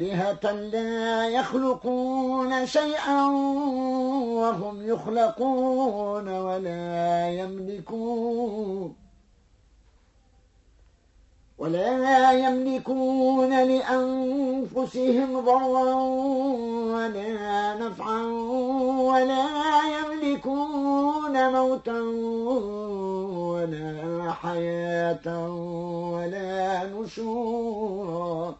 آلهة لا يخلقون شيئا وهم يخلقون ولا يملكون ولا يملكون لأنفسهم ضرا ولا نفعا ولا يملكون موتا ولا حياة ولا نشورا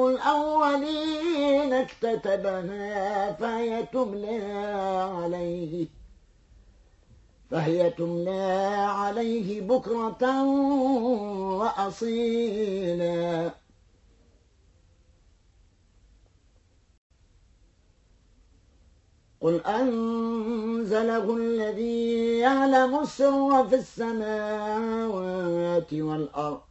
اكتتبها فهي تملى عليه. فهي تملى عليه بكرة وأصيلا. قل أنزله الذي يعلم السر في السماوات والأرض.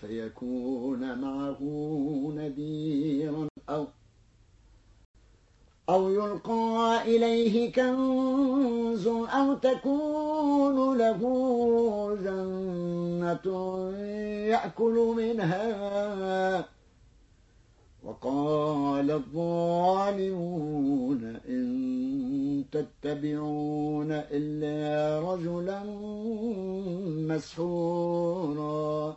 فيكون معه نذيرا أو أو يلقى إليه كنز أو تكون له جنة يأكل منها. وقال الظالمون إن تتبعون إلا رجلا مسحورا.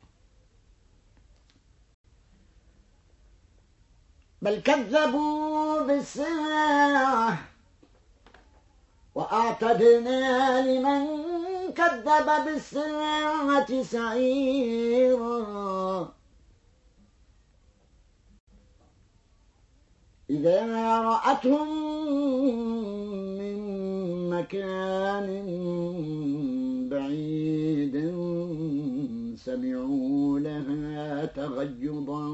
بل كذبوا بالساعة وأعتدنا لمن كذب بالساعة سعيرا. إذا رأتهم من مكان سمعوا لها تغيظا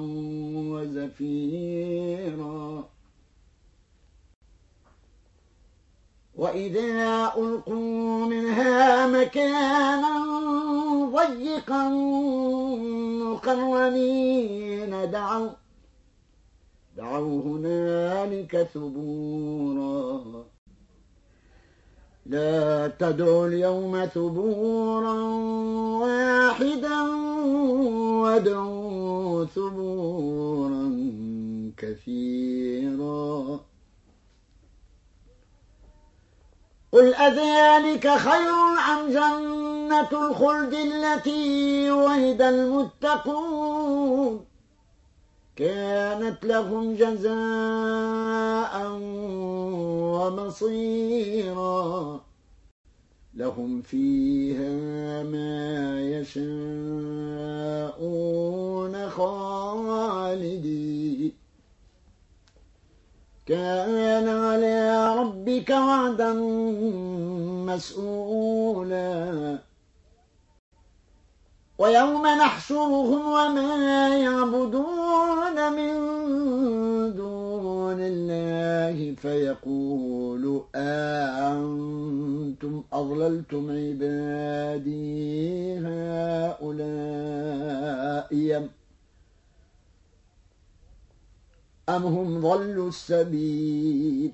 وزفيرا. وإذا ألقوا منها مكانا ضيقا مقرنين دعوا دعوا هنالك ثبورا. لا تدعوا اليوم ثبورا واحدا وادعوا ثبورا كثيرا. قل أذلك خير أم جنة الخلد التي وهد المتقون؟ كانت لهم جزاء ومصيرا. لهم فيها ما يشاءون خالدين. كان على ربك وعدا مسؤولا. ويوم نحشرهم وما يعبدون من دون الله فيقول أأنتم أضللتم عبادي هؤلاء أم هم ضلوا السبيل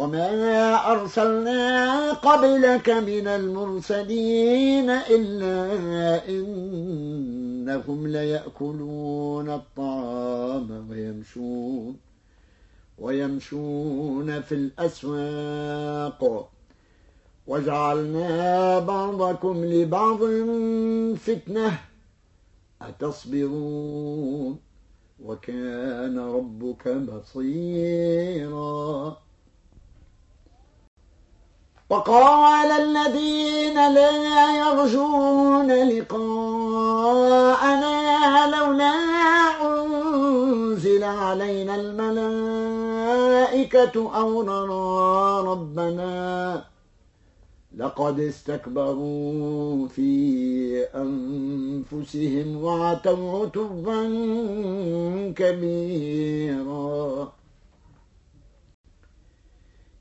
وما أرسلنا قبلك من المرسلين إلا إنهم ليأكلون الطعام ويمشون ويمشون في الأسواق. وجعلنا بعضكم لبعض فتنة. أتصبرون؟ وكان ربك بصيراً. وقال الذين لا يرجون لقاءنا لولا أنزل علينا الملائكة أو نرى ربنا لقد استكبروا في أنفسهم وعتوا عتبا كبيرا.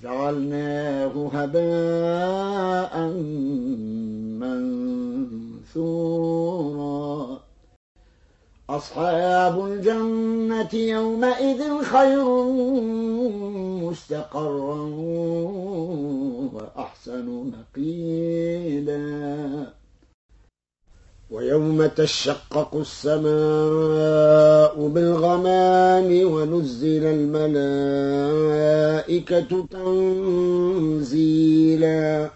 فجعلناه هباء منثورا. أصحاب الجنة يومئذ خير مستقرا وأحسن مقيلا. ويوم تشقق السماء بالغمام ونزل الملائكة تنزيلا.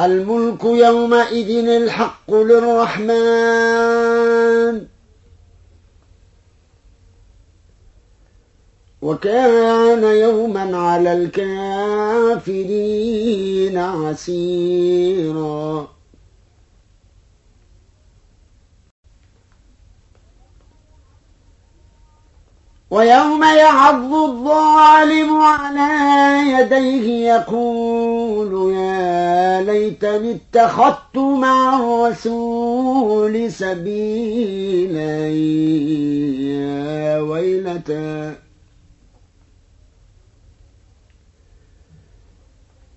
الملك يومئذ الحق للرحمن. وكان يوما على الكافرين. عسيرا ويوم يعض الظالم على يديه يقول يا ليتني اتخذت مع الرسول سبيلا يا ويلتى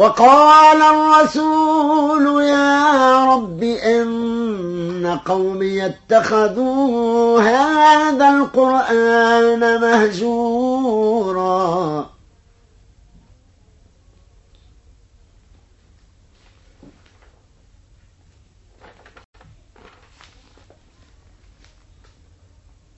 وقال الرسول يا رب إن قومي اتخذوا هذا القرآن مهجورا.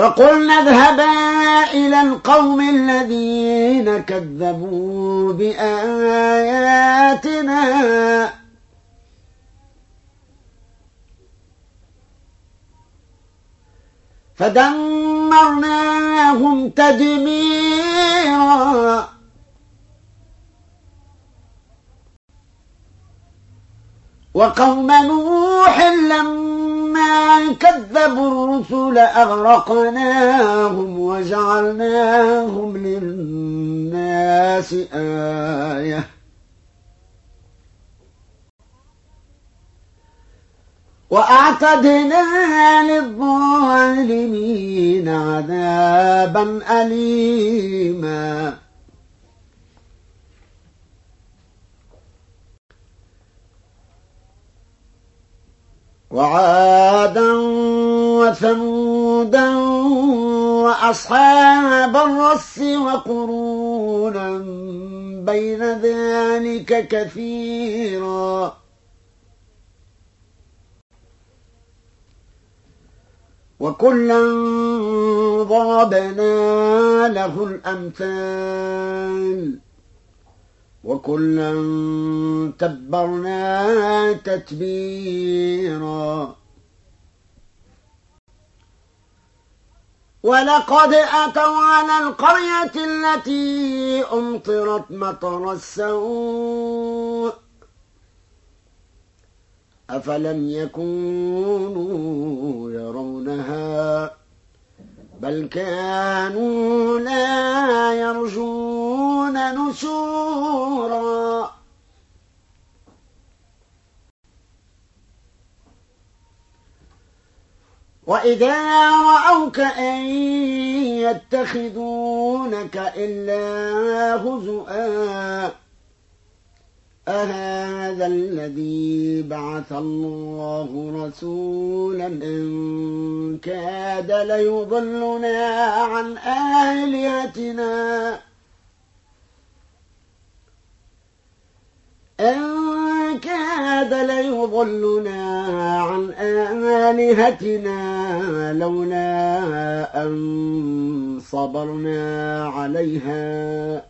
فقلنا اذهبا إلى القوم الذين كذبوا بآياتنا. فدمرناهم تدميرا. وقوم نوح كذبوا الرسل أغرقناهم وجعلناهم للناس آيةً وأعتدنا للظالمين عذابا أليما وعادا وثمودا وأصحاب الرس وقرونا بين ذلك كثيرا. وكلا ضربنا له الأمثال. وكلا تبرنا تتبيرا. ولقد أتوا على القرية التي أمطرت مطر السوء. أفلم يكونوا يرونها بل كانوا لا يرجون نشورا. وإذا رأوك أن يتخذونك إلا هزؤا أهذا الذي بعث الله رسولا إن كاد ليضلنا عن آلهتنا. إن كاد ليضلنا عن آلهتنا لولا أن صبرنا عليها.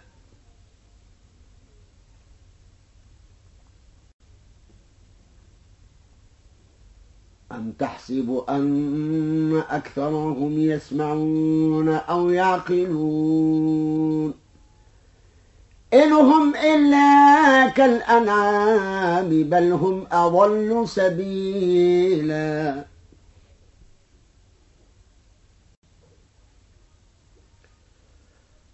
أم تحسب أن أكثرهم يسمعون أو يعقلون؟ إنهم إلا كالأنعام بل هم أضل سبيلا.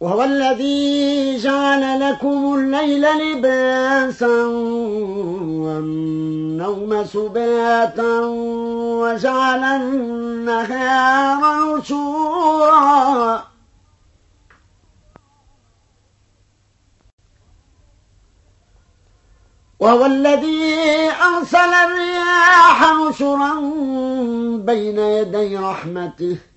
وهو الذي جعل لكم الليل لباسا والنوم سباتا وجعل النهار نشورا وهو الذي أرسل الرياح نشرا بين يدي رحمته.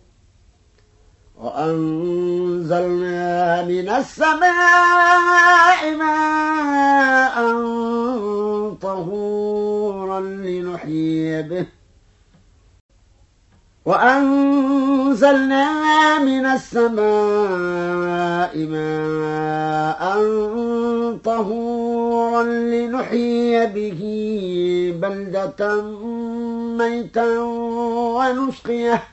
وأنزلنا من السماء ماء طهورا لنحيي به. وأنزلنا من السماء ماء طهورا لنحيي به بلدة ميتا ونسقيه.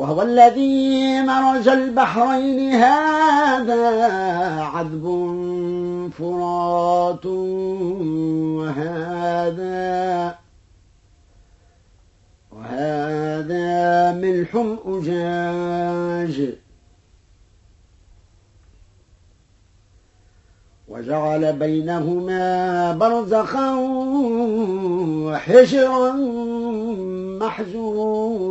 وهو الذي مرج البحرين هذا عذب فرات وهذا وهذا ملح أجاج. وجعل بينهما برزخا وحجرا محجورا.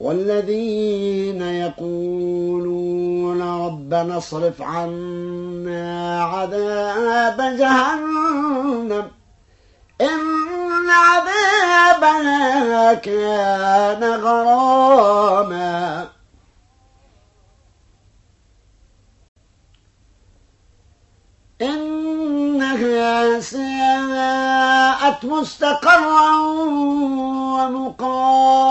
والذين يقولون ربنا اصرف عنا عذاب جهنم. إن عذابها كان غراما. إنها ساءت مستقرا ومقاما.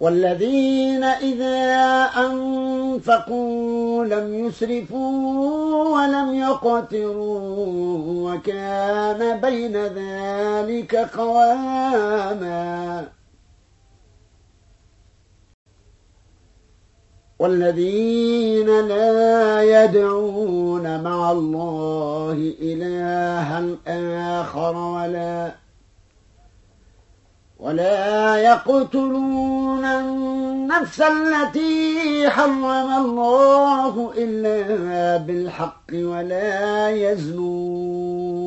والذين إذا أنفقوا لم يسرفوا ولم يقتروا وكان بين ذلك قواما. والذين لا يدعون مع الله إلها آخر ولا ولا يقتلون النفس التي حرم الله إلا بالحق ولا يزنون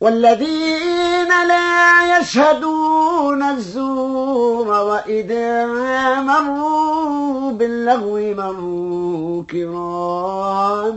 والذين لا يشهدون الزور وإذا مروا باللغو مروا كراما.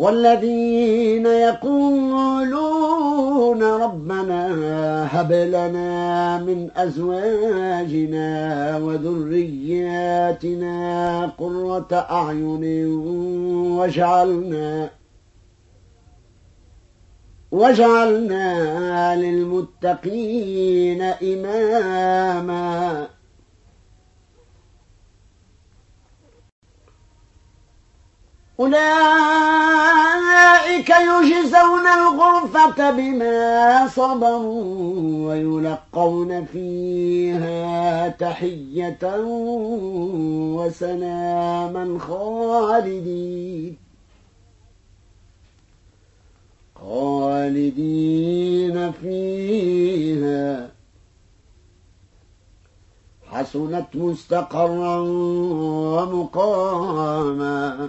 والذين يقولون ربنا هب لنا من أزواجنا وذرياتنا قرة أعين واجعلنا واجعلنا للمتقين إماماً. أولئك يجزون الغرفة بما صبروا ويلقون فيها تحية وسلاما خالدين. خالدين فيها. حسنت مستقرا ومقاما.